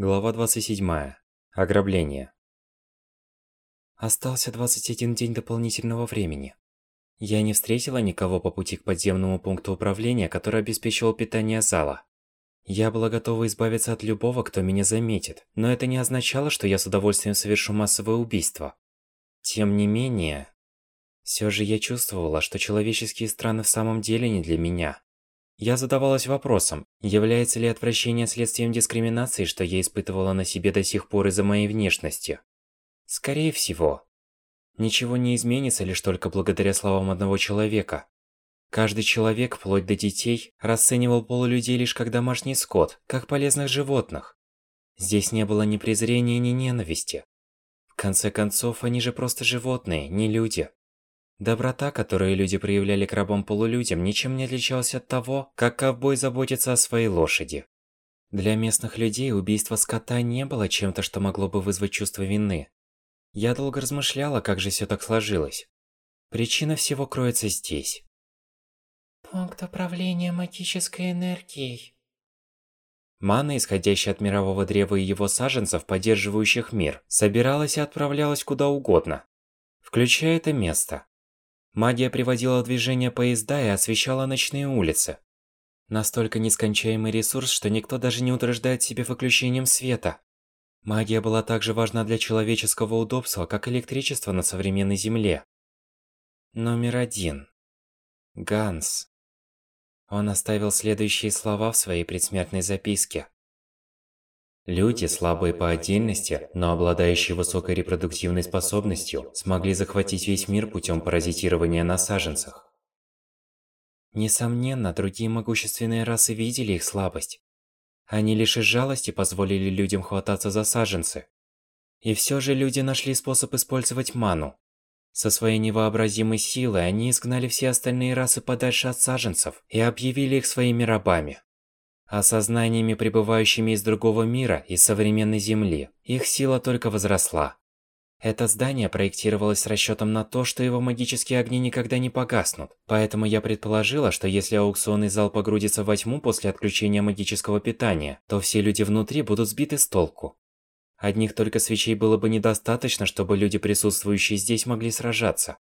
Глава 27. Ограбление. Остался 21 день дополнительного времени. Я не встретила никого по пути к подземному пункту управления, который обеспечивал питание зала. Я была готова избавиться от любого, кто меня заметит, но это не означало, что я с удовольствием совершу массовое убийство. Тем не менее, все же я чувствовала, что человеческие страны в самом деле не для меня. Я задавалась вопросом, является ли отвращение следствием дискриминации, что я испытывала на себе до сих пор из-за моей внешности. Скорее всего. Ничего не изменится лишь только благодаря словам одного человека. Каждый человек, вплоть до детей, расценивал полулюдей лишь как домашний скот, как полезных животных. Здесь не было ни презрения, ни ненависти. В конце концов, они же просто животные, не люди. Доброта, которую люди проявляли к рабам-полулюдям, ничем не отличалась от того, как ковбой заботится о своей лошади. Для местных людей убийство скота не было чем-то, что могло бы вызвать чувство вины. Я долго размышляла, как же все так сложилось. Причина всего кроется здесь. Пункт управления магической энергией. Мана, исходящая от мирового древа и его саженцев, поддерживающих мир, собиралась и отправлялась куда угодно. Включая это место. Магия приводила движение поезда и освещала ночные улицы. Настолько нескончаемый ресурс, что никто даже не утруждает себя выключением света. Магия была так же важна для человеческого удобства, как электричество на современной Земле. Номер один. Ганс. Он оставил следующие слова в своей предсмертной записке. Люди, слабые по отдельности, но обладающие высокой репродуктивной способностью, смогли захватить весь мир путем паразитирования на саженцах. Несомненно, другие могущественные расы видели их слабость. Они лишь из жалости позволили людям хвататься за саженцы. И все же люди нашли способ использовать ману. Со своей невообразимой силой они изгнали все остальные расы подальше от саженцев и объявили их своими рабами. Осознаниями, пребывающими из другого мира, из современной Земли, их сила только возросла. Это здание проектировалось с расчетом на то, что его магические огни никогда не погаснут. Поэтому я предположила, что если аукционный зал погрузится во тьму после отключения магического питания, то все люди внутри будут сбиты с толку. Одних только свечей было бы недостаточно, чтобы люди, присутствующие здесь, могли сражаться.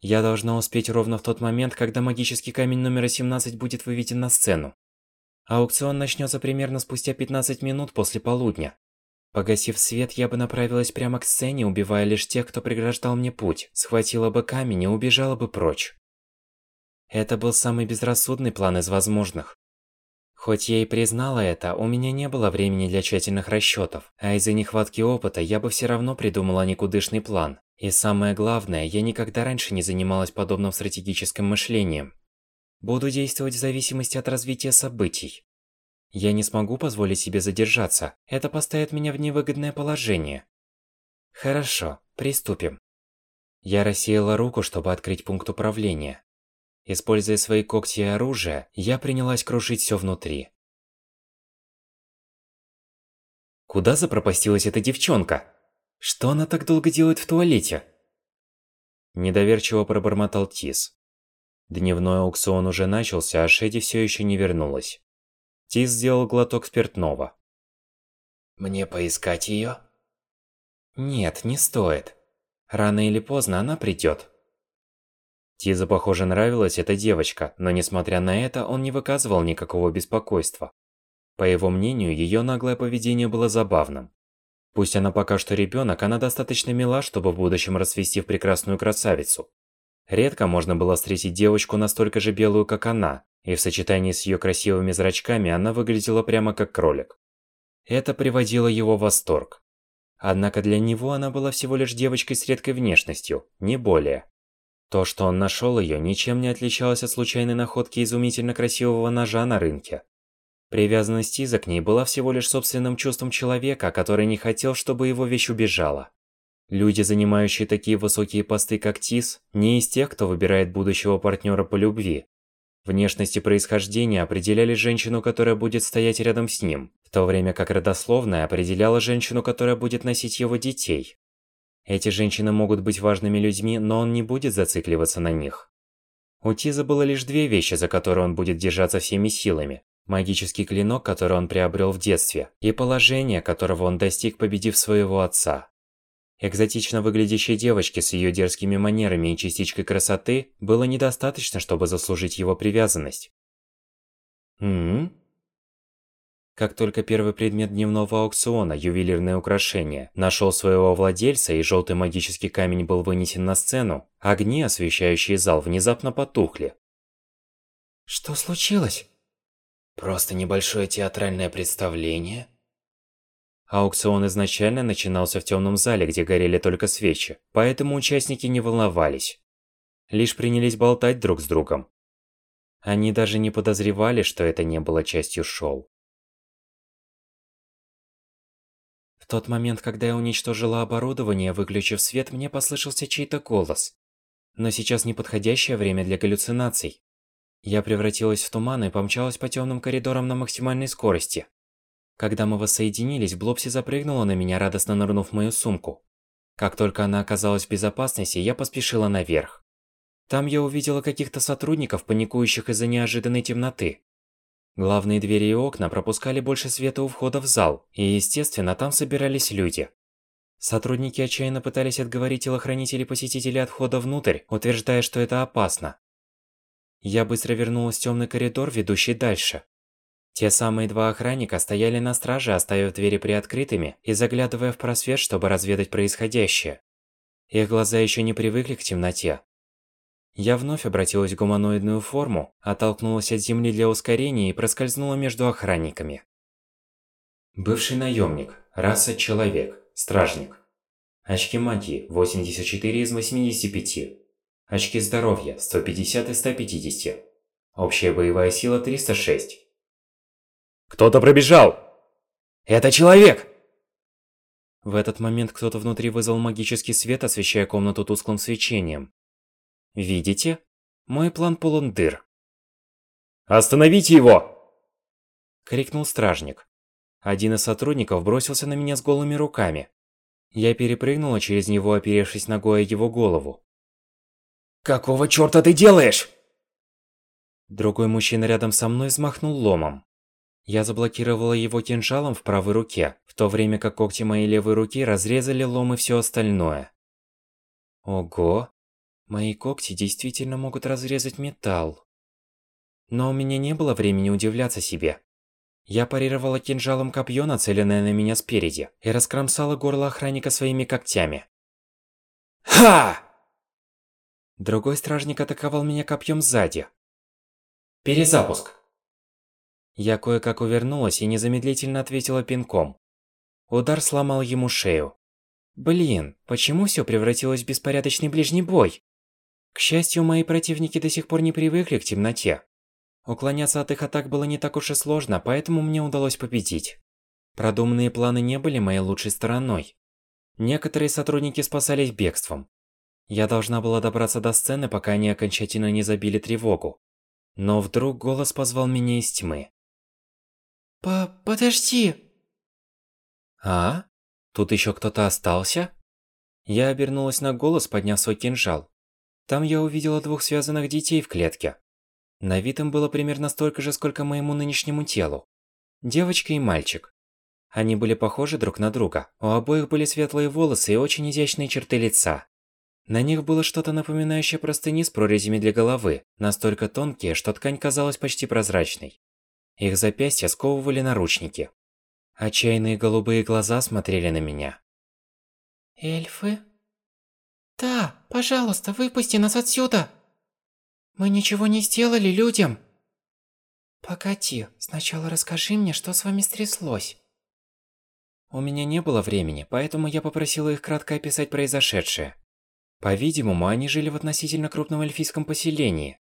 Я должна успеть ровно в тот момент, когда магический камень номер 17 будет выведен на сцену. Аукцион начнется примерно спустя 15 минут после полудня. Погасив свет, я бы направилась прямо к сцене, убивая лишь тех, кто преграждал мне путь, схватила бы камень и убежала бы прочь. Это был самый безрассудный план из возможных. Хоть я и признала это, у меня не было времени для тщательных расчетов, а из-за нехватки опыта я бы все равно придумала никудышный план. И самое главное, я никогда раньше не занималась подобным стратегическим мышлением. Буду действовать в зависимости от развития событий. Я не смогу позволить себе задержаться. Это поставит меня в невыгодное положение. Хорошо, приступим. Я рассеяла руку, чтобы открыть пункт управления. Используя свои когти и оружие, я принялась крушить все внутри. Куда запропастилась эта девчонка? Что она так долго делает в туалете? Недоверчиво пробормотал Тис. Дневной аукцион уже начался, а Шеди все еще не вернулась. Тис сделал глоток спиртного. «Мне поискать ее?» «Нет, не стоит. Рано или поздно она придет». Тиза, похоже, нравилась эта девочка, но несмотря на это, он не выказывал никакого беспокойства. По его мнению, ее наглое поведение было забавным. Пусть она пока что ребенок, она достаточно мила, чтобы в будущем расцвести в прекрасную красавицу. Редко можно было встретить девочку настолько же белую, как она, и в сочетании с ее красивыми зрачками она выглядела прямо как кролик. Это приводило его в восторг. Однако для него она была всего лишь девочкой с редкой внешностью, не более. То, что он нашел ее, ничем не отличалось от случайной находки изумительно красивого ножа на рынке. Привязанность Иза к ней была всего лишь собственным чувством человека, который не хотел, чтобы его вещь убежала. Люди, занимающие такие высокие посты, как Тис, не из тех, кто выбирает будущего партнера по любви. Внешность и происхождение определяли женщину, которая будет стоять рядом с ним, в то время как родословная определяла женщину, которая будет носить его детей. Эти женщины могут быть важными людьми, но он не будет зацикливаться на них. У Тиза было лишь две вещи, за которые он будет держаться всеми силами. магический клинок, который он приобрел в детстве, и положение, которого он достиг, победив своего отца. Экзотично выглядящей девочке с ее дерзкими манерами и частичкой красоты было недостаточно, чтобы заслужить его привязанность. М, Как только первый предмет дневного аукциона, ювелирное украшение, нашел своего владельца и желтый магический камень был вынесен на сцену, огни, освещающие зал, внезапно потухли. Что случилось? Просто небольшое театральное представление. Аукцион изначально начинался в темном зале, где горели только свечи, поэтому участники не волновались. Лишь принялись болтать друг с другом. Они даже не подозревали, что это не было частью шоу. В тот момент, когда я уничтожила оборудование, выключив свет, мне послышался чей-то голос. Но сейчас неподходящее время для галлюцинаций. Я превратилась в туман и помчалась по темным коридорам на максимальной скорости. Когда мы воссоединились, Блобси запрыгнула на меня, радостно нырнув мою сумку. Как только она оказалась в безопасности, я поспешила наверх. Там я увидела каких-то сотрудников, паникующих из-за неожиданной темноты. Главные двери и окна пропускали больше света у входа в зал, и, естественно, там собирались люди. Сотрудники отчаянно пытались отговорить телохранителей-посетителей от входа внутрь, утверждая, что это опасно. Я быстро вернулась в темный коридор, ведущий дальше. Те самые два охранника стояли на страже, оставив двери приоткрытыми и заглядывая в просвет, чтобы разведать происходящее. Их глаза еще не привыкли к темноте. Я вновь обратилась в гуманоидную форму, оттолкнулась от земли для ускорения и проскользнула между охранниками. Бывший наемник, раса человек, стражник. Очки магии 84 из 85. Очки здоровья 150 из 150. Общая боевая сила 306. Кто-то пробежал! Это человек! В этот момент кто-то внутри вызвал магический свет, освещая комнату тусклым свечением. Видите? Мой план полон дыр. Остановите его! Крикнул стражник. Один из сотрудников бросился на меня с голыми руками. Я перепрыгнула через него, оперевшись ногой его голову. Какого чёрта ты делаешь? Другой мужчина рядом со мной взмахнул ломом. Я заблокировала его кинжалом в правой руке, в то время как когти моей левой руки разрезали лом и всё остальное. Ого, мои когти действительно могут разрезать металл. Но у меня не было времени удивляться себе. Я парировала кинжалом копье, нацеленное на меня спереди, и раскромсала горло охранника своими когтями. Ха! Другой стражник атаковал меня копьем сзади. Перезапуск. Я кое-как увернулась и незамедлительно ответила пинком. Удар сломал ему шею. Блин, почему все превратилось в беспорядочный ближний бой? К счастью, мои противники до сих пор не привыкли к темноте. Уклоняться от их атак было не так уж и сложно, поэтому мне удалось победить. Продуманные планы не были моей лучшей стороной. Некоторые сотрудники спасались бегством, я должна была добраться до сцены, пока они окончательно не забили тревогу. Но вдруг голос позвал меня из тьмы. По подожди. А? Тут еще кто-то остался? Я обернулась на голос, подняв свой кинжал. Там я увидела двух связанных детей в клетке. На вид им было примерно столько же, сколько моему нынешнему телу. Девочка и мальчик. Они были похожи друг на друга. У обоих были светлые волосы и очень изящные черты лица. На них было что-то напоминающее простыни с прорезями для головы, настолько тонкие, что ткань казалась почти прозрачной. Их запястья сковывали наручники. Отчаянные голубые глаза смотрели на меня. Эльфы? Да, пожалуйста, выпусти нас отсюда. Мы ничего не сделали людям. Погоди, сначала расскажи мне, что с вами стряслось. У меня не было времени, поэтому я попросила их кратко описать произошедшее. По-видимому, они жили в относительно крупном эльфийском поселении.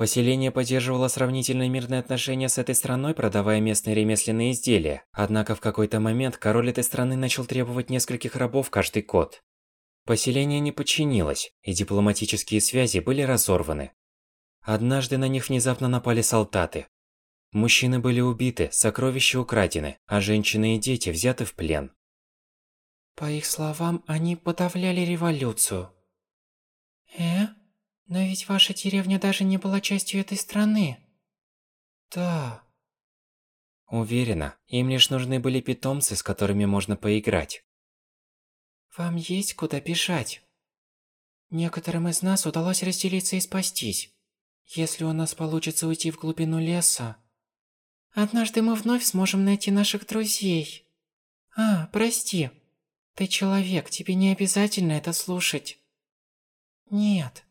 Поселение поддерживало сравнительно мирные отношения с этой страной, продавая местные ремесленные изделия. Однако в какой-то момент король этой страны начал требовать нескольких рабов каждый год. Поселение не подчинилось, и дипломатические связи были разорваны. Однажды на них внезапно напали солдаты. Мужчины были убиты, сокровища украдены, а женщины и дети взяты в плен. По их словам, они подавляли революцию. Э? Но ведь ваша деревня даже не была частью этой страны. Да. Уверена, им лишь нужны были питомцы, с которыми можно поиграть. Вам есть куда бежать. Некоторым из нас удалось разделиться и спастись. Если у нас получится уйти в глубину леса, однажды мы вновь сможем найти наших друзей. А, прости. Ты человек, тебе не обязательно это слушать. Нет.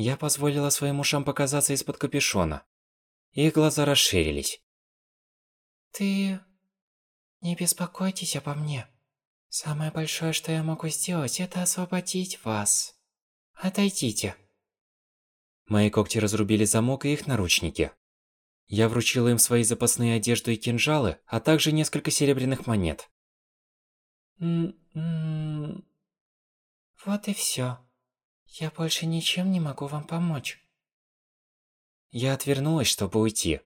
Я позволила своим ушам показаться из-под капюшона. Их глаза расширились. Ты... Не беспокойтесь обо мне. Самое большое, что я могу сделать, это освободить вас. Отойдите. Мои когти разрубили замок и их наручники. Я вручила им свои запасные одежду и кинжалы, а также несколько серебряных монет. М-м... Вот и всё. Я больше ничем не могу вам помочь. Я отвернулась, чтобы уйти.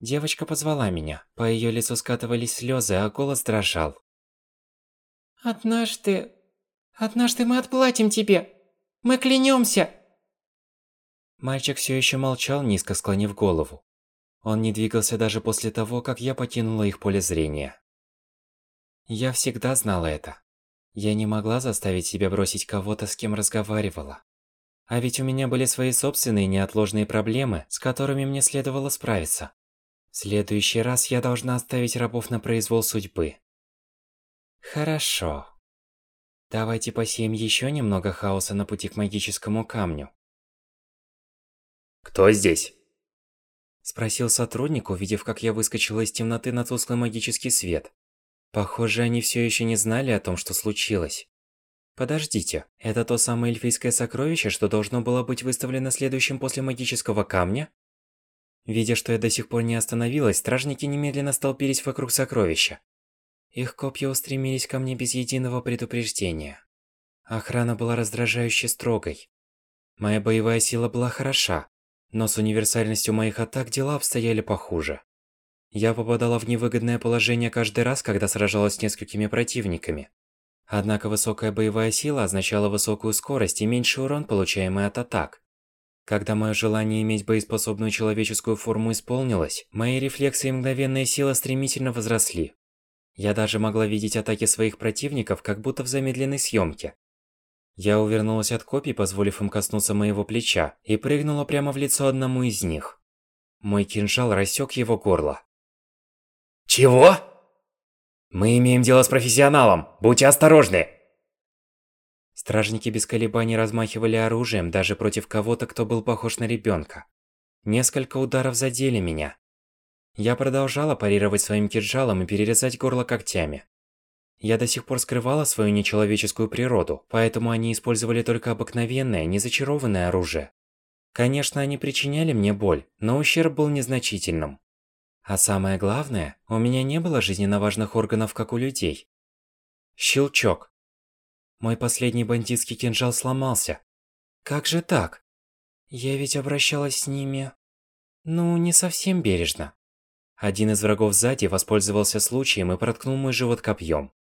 Девочка позвала меня. По её лицу скатывались слёзы, а голос дрожал. Однажды... Однажды мы отплатим тебе. Мы клянемся. Мальчик все еще молчал, низко склонив голову. Он не двигался даже после того, как я покинула их поле зрения. Я всегда знала это. Я не могла заставить себя бросить кого-то, с кем разговаривала. А ведь у меня были свои собственные неотложные проблемы, с которыми мне следовало справиться. В следующий раз я должна оставить рабов на произвол судьбы. Хорошо. Давайте посеем еще немного хаоса на пути к магическому камню. Кто здесь? Спросил сотрудник, увидев, как я выскочила из темноты на тусклый магический свет. Похоже, они все еще не знали о том, что случилось. Подождите, это то самое эльфийское сокровище, что должно было быть выставлено следующим после магического камня? Видя, что я до сих пор не остановилась, стражники немедленно столпились вокруг сокровища. Их копья устремились ко мне без единого предупреждения. Охрана была раздражающе строгой. Моя боевая сила была хороша, но с универсальностью моих атак дела обстояли похуже. Я попадала в невыгодное положение каждый раз, когда сражалась с несколькими противниками. Однако высокая боевая сила означала высокую скорость и меньший урон, получаемый от атак. Когда мое желание иметь боеспособную человеческую форму исполнилось, мои рефлексы и мгновенная сила стремительно возросли. Я даже могла видеть атаки своих противников, как будто в замедленной съемке. Я увернулась от копий, позволив им коснуться моего плеча, и прыгнула прямо в лицо одному из них. Мой кинжал рассек его горло. Чего? Мы имеем дело с профессионалом. Будьте осторожны. Стражники без колебаний размахивали оружием даже против кого-то, кто был похож на ребенка. Несколько ударов задели меня, я продолжала парировать своим кинжалом и перерезать горло когтями. Я до сих пор скрывала свою нечеловеческую природу, поэтому они использовали только обыкновенное, незачарованное оружие. Конечно, они причиняли мне боль, но ущерб был незначительным. А самое главное, у меня не было жизненно важных органов, как у людей. Щелчок. Мой последний бандитский кинжал сломался. Как же так? Я ведь обращалась с ними... Ну, не совсем бережно. Один из врагов сзади воспользовался случаем и проткнул мой живот копьем.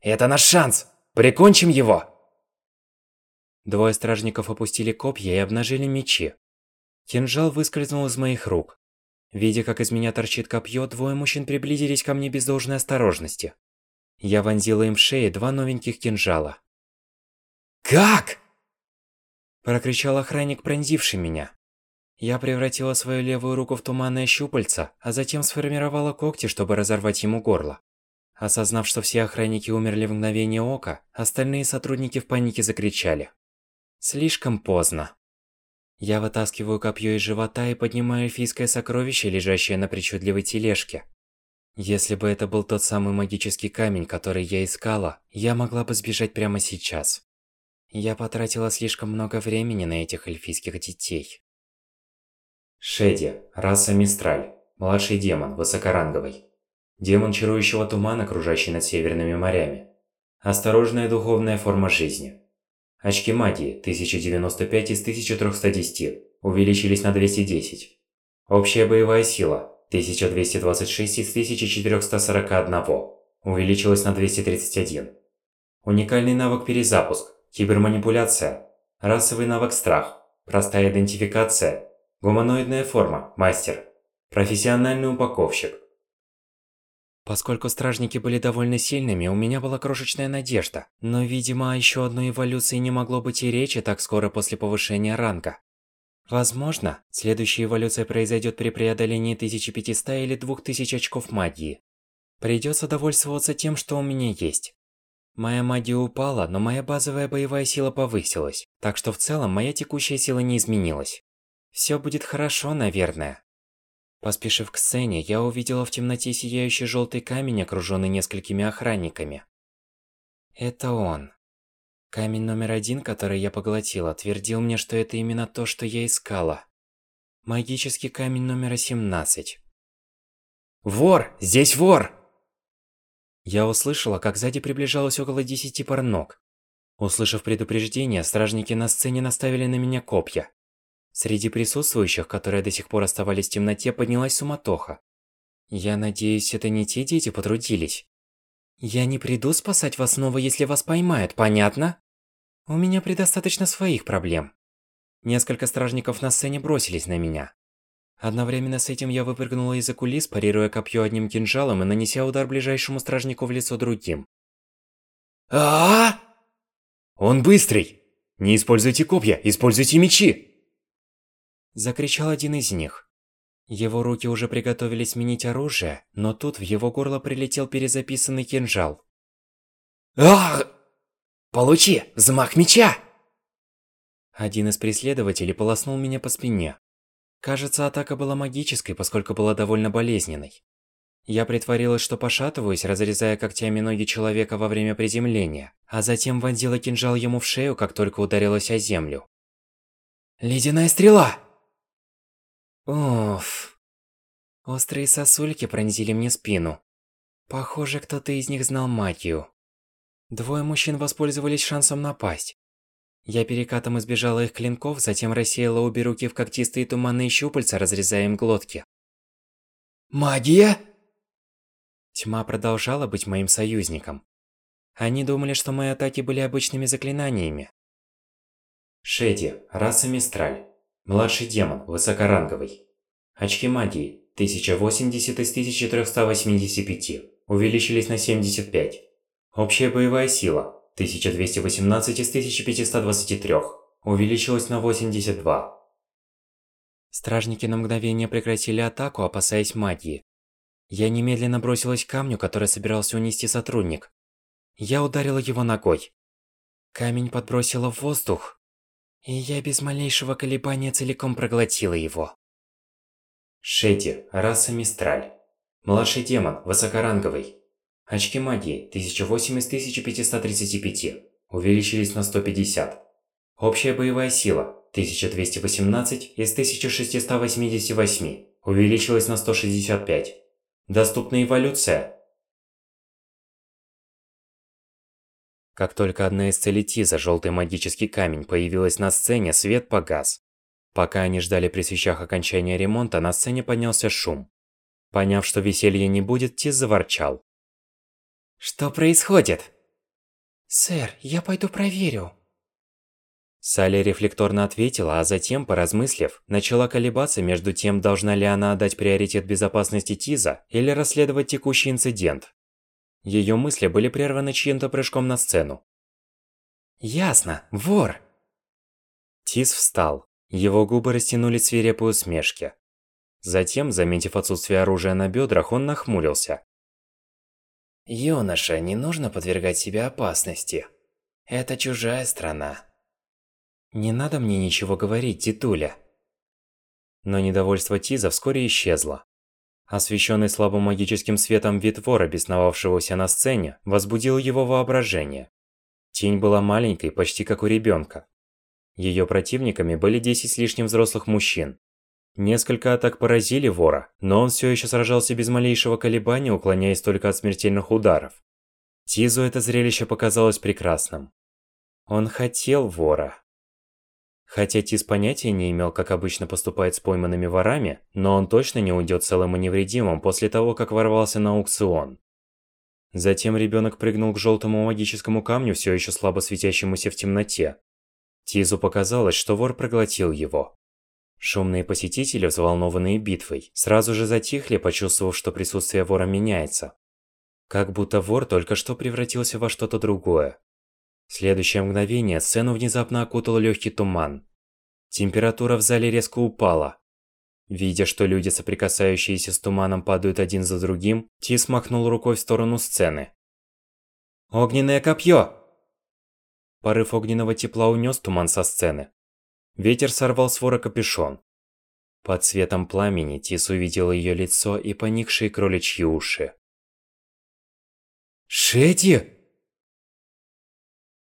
«Это наш шанс! Прикончим его!» Двое стражников опустили копья и обнажили мечи. Кинжал выскользнул из моих рук. Видя, как из меня торчит копье, двое мужчин приблизились ко мне без должной осторожности. Я вонзила им в шеи два новеньких кинжала. «Как?» Прокричал охранник, пронзивший меня. Я превратила свою левую руку в туманное щупальце, а затем сформировала когти, чтобы разорвать ему горло. Осознав, что все охранники умерли в мгновение ока, остальные сотрудники в панике закричали. Слишком поздно. Я вытаскиваю копье из живота и поднимаю эльфийское сокровище, лежащее на причудливой тележке. Если бы это был тот самый магический камень, который я искала, я могла бы сбежать прямо сейчас. Я потратила слишком много времени на этих эльфийских детей. Шеди, раса Мистраль, младший демон, высокоранговый. Демон чарующего тумана, кружащий над северными морями. Осторожная духовная форма жизни. Очки магии 1095 из 1310 увеличились на 210. Общая боевая сила 1226 из 1441 увеличилась на 231. Уникальный навык перезапуск, киберманипуляция, расовый навык страх, простая идентификация Гуманоидная форма. Мастер. Профессиональный упаковщик. Поскольку стражники были довольно сильными, у меня была крошечная надежда. Но, видимо, еще одной эволюции не могло быть и речи так скоро после повышения ранга. Возможно, следующая эволюция произойдет при преодолении 1500 или 2000 очков магии. Придется довольствоваться тем, что у меня есть. Моя магия упала, но моя базовая боевая сила повысилась, так что в целом моя текущая сила не изменилась. Все будет хорошо, наверное. Поспешив к сцене, я увидела в темноте сияющий желтый камень, окруженный несколькими охранниками. Это он. Камень номер один, который я поглотила, твердил мне, что это именно то, что я искала. Магический камень номер 17. Вор! Здесь вор! Я услышала, как сзади приближалось около десяти пар ног. Услышав предупреждение, стражники на сцене наставили на меня копья. Среди присутствующих, которые до сих пор оставались в темноте, поднялась суматоха. Я надеюсь, это не те дети потрудились. Я не приду спасать вас снова, если вас поймают, понятно? У меня предостаточно своих проблем. Несколько стражников на сцене бросились на меня. Одновременно с этим я выпрыгнула из-за кулис, парируя копье одним кинжалом и нанеся удар ближайшему стражнику в лицо другим. а, -а, -а! Он быстрый! Не используйте копья, используйте мечи! Закричал один из них. Его руки уже приготовились сменить оружие, но тут в его горло прилетел перезаписанный кинжал. Ах! Получи! Взмах меча! Один из преследователей полоснул меня по спине. Кажется, атака была магической, поскольку была довольно болезненной. Я притворилась, что пошатываюсь, разрезая когтями ноги человека во время приземления, а затем вонзила кинжал ему в шею, как только ударилась о землю. «Ледяная стрела!» Уф. Острые сосульки пронзили мне спину. Похоже, кто-то из них знал магию. Двое мужчин воспользовались шансом напасть. Я перекатом избежала их клинков, затем рассеяла обе руки в когтистые туманные щупальца, разрезая им глотки. «Магия?» Тьма продолжала быть моим союзником. Они думали, что мои атаки были обычными заклинаниями. Шеди, раса Мистраль. Младший демон, высокоранговый. Очки магии 1080 из 1385 увеличились на 75. Общая боевая сила 1218 из 1523 увеличилась на 82. Стражники на мгновение прекратили атаку, опасаясь магии. Я немедленно бросилась к камню, который собирался унести сотрудник. Я ударила его ногой. Камень подбросило в воздух, и я без малейшего колебания целиком проглотила его. Шети, раса Мистраль. Младший демон, высокоранговый. Очки магии 1008 из 1535 увеличились на 150. Общая боевая сила 1218 из 1688 увеличилась на 165. Доступна эволюция Как только одна из целей Тиза, желтый магический камень, появилась на сцене, свет погас. Пока они ждали при свечах окончания ремонта, на сцене поднялся шум. Поняв, что веселья не будет, Тиз заворчал. «Что происходит?» «Сэр, я пойду проверю». Салли рефлекторно ответила, а затем, поразмыслив, начала колебаться между тем, должна ли она отдать приоритет безопасности Тиза или расследовать текущий инцидент. Ее мысли были прерваны чьим-то прыжком на сцену. «Ясно, вор!» Тис встал. Его губы растянулись в свирепой усмешке. Затем, заметив отсутствие оружия на бедрах, он нахмурился. «Юноша, не нужно подвергать себя опасности. Это чужая страна». «Не надо мне ничего говорить, титуля». Но недовольство Тиза вскоре исчезло. Освещенный слабым магическим светом вид вора, бесновавшегося на сцене, возбудил его воображение. Тень была маленькой, почти как у ребенка. Ее противниками были 10 с лишним взрослых мужчин. Несколько атак поразили вора, но он все еще сражался без малейшего колебания, уклоняясь только от смертельных ударов. Тизу это зрелище показалось прекрасным. Он хотел вора. Хотя Тис понятия не имел, как обычно поступает с пойманными ворами, но он точно не уйдет целым и невредимым после того, как ворвался на аукцион. Затем ребенок прыгнул к желтому магическому камню, все еще слабо светящемуся в темноте. Тизу показалось, что вор проглотил его. Шумные посетители, взволнованные битвой, сразу же затихли, почувствовав, что присутствие вора меняется. Как будто вор только что превратился во что-то другое. Следующее мгновение сцену внезапно окутал легкий туман. Температура в зале резко упала. Видя, что люди, соприкасающиеся с туманом, падают один за другим, Тис махнул рукой в сторону сцены. «Огненное копье!» Порыв огненного тепла унес туман со сцены. Ветер сорвал с вора капюшон. Под светом пламени Тис увидел ее лицо и поникшие кроличьи уши. Шети!